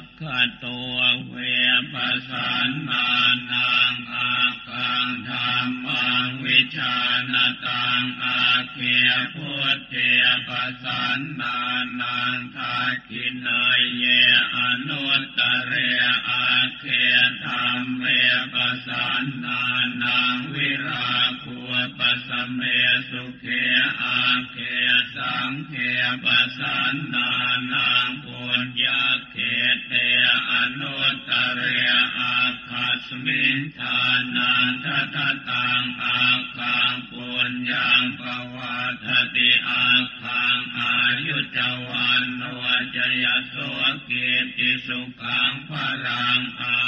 กขตัวเวปัสสนนานังอาคังธรรมังวิชานตังอาเคียพุทเทปัสสนนานังทักขินายเยอนุตตะเรอาเคียธรรมเวปัสสนนานังวิราคุปัสสมเมสุเขอาเคียสังเขปัสสนนา คัสมินทานานทัตตังอาคังปุญญังปวัตติอาคังอายุจวันโนจยโสกิติสุขังพรังอา